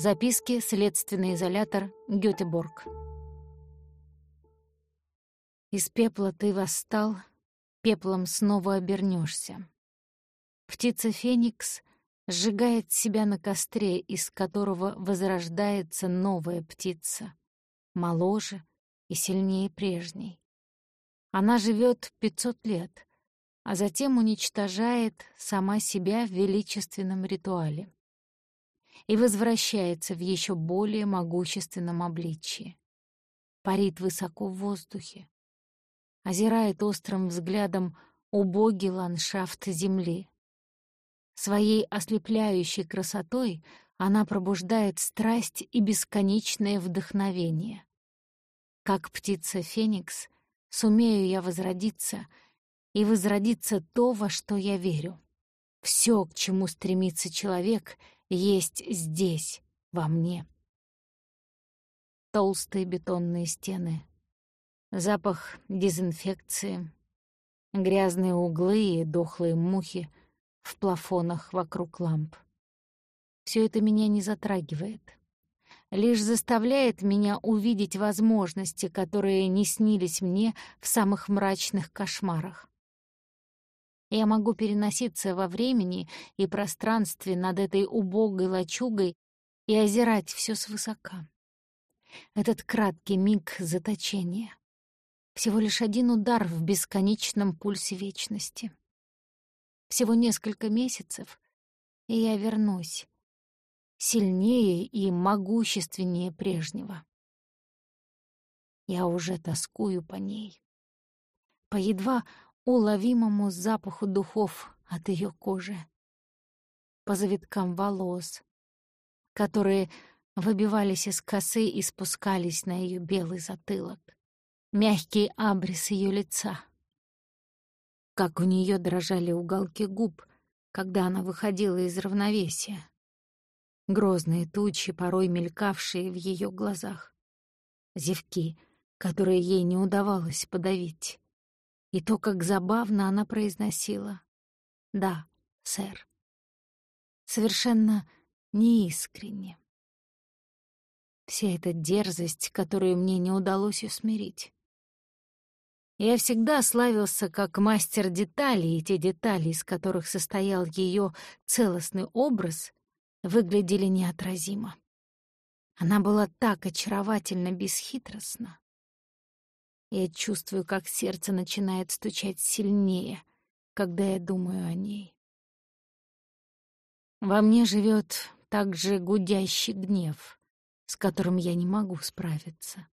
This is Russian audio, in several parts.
Записки «Следственный изолятор. Гётеборг». Из пепла ты восстал, пеплом снова обернешься. Птица Феникс сжигает себя на костре, из которого возрождается новая птица, моложе и сильнее прежней. Она живет 500 лет, а затем уничтожает сама себя в величественном ритуале и возвращается в еще более могущественном обличии. Парит высоко в воздухе, озирает острым взглядом убогий ландшафт земли. Своей ослепляющей красотой она пробуждает страсть и бесконечное вдохновение. Как птица Феникс, сумею я возродиться, и возродиться то, во что я верю. Все, к чему стремится человек, есть здесь, во мне. Толстые бетонные стены, Запах дезинфекции, грязные углы и дохлые мухи в плафонах вокруг ламп. Все это меня не затрагивает. Лишь заставляет меня увидеть возможности, которые не снились мне в самых мрачных кошмарах. Я могу переноситься во времени и пространстве над этой убогой лачугой и озирать все свысока. Этот краткий миг заточения. Всего лишь один удар в бесконечном пульсе вечности. Всего несколько месяцев, и я вернусь. Сильнее и могущественнее прежнего. Я уже тоскую по ней. По едва уловимому запаху духов от ее кожи. По завиткам волос, которые выбивались из косы и спускались на ее белый затылок мягкий абрис ее лица. Как у нее дрожали уголки губ, когда она выходила из равновесия. Грозные тучи, порой мелькавшие в ее глазах. Зевки, которые ей не удавалось подавить. И то, как забавно она произносила «Да, сэр». Совершенно неискренне. Вся эта дерзость, которую мне не удалось усмирить. Я всегда славился как мастер деталей, и те детали, из которых состоял ее целостный образ, выглядели неотразимо. Она была так очаровательно бесхитростна. Я чувствую, как сердце начинает стучать сильнее, когда я думаю о ней. Во мне живет также гудящий гнев, с которым я не могу справиться.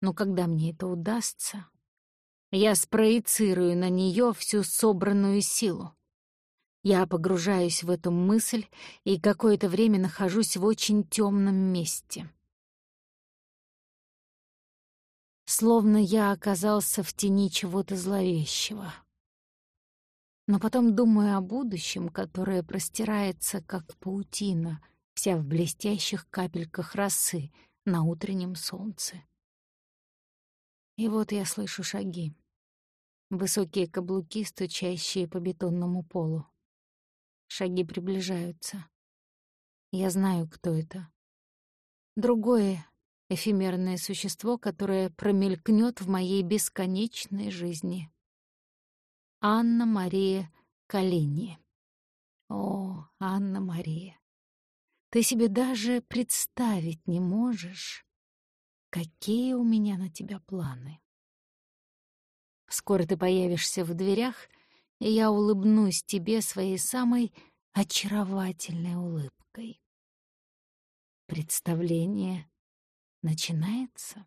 Но когда мне это удастся, я спроецирую на нее всю собранную силу. Я погружаюсь в эту мысль и какое-то время нахожусь в очень темном месте. Словно я оказался в тени чего-то зловещего. Но потом думаю о будущем, которое простирается, как паутина, вся в блестящих капельках росы на утреннем солнце. И вот я слышу шаги. Высокие каблуки, стучащие по бетонному полу. Шаги приближаются. Я знаю, кто это. Другое эфемерное существо, которое промелькнет в моей бесконечной жизни. Анна-Мария Калини. О, Анна-Мария, ты себе даже представить не можешь, какие у меня на тебя планы. Скоро ты появишься в дверях, и я улыбнусь тебе своей самой очаровательной улыбкой. Представление начинается.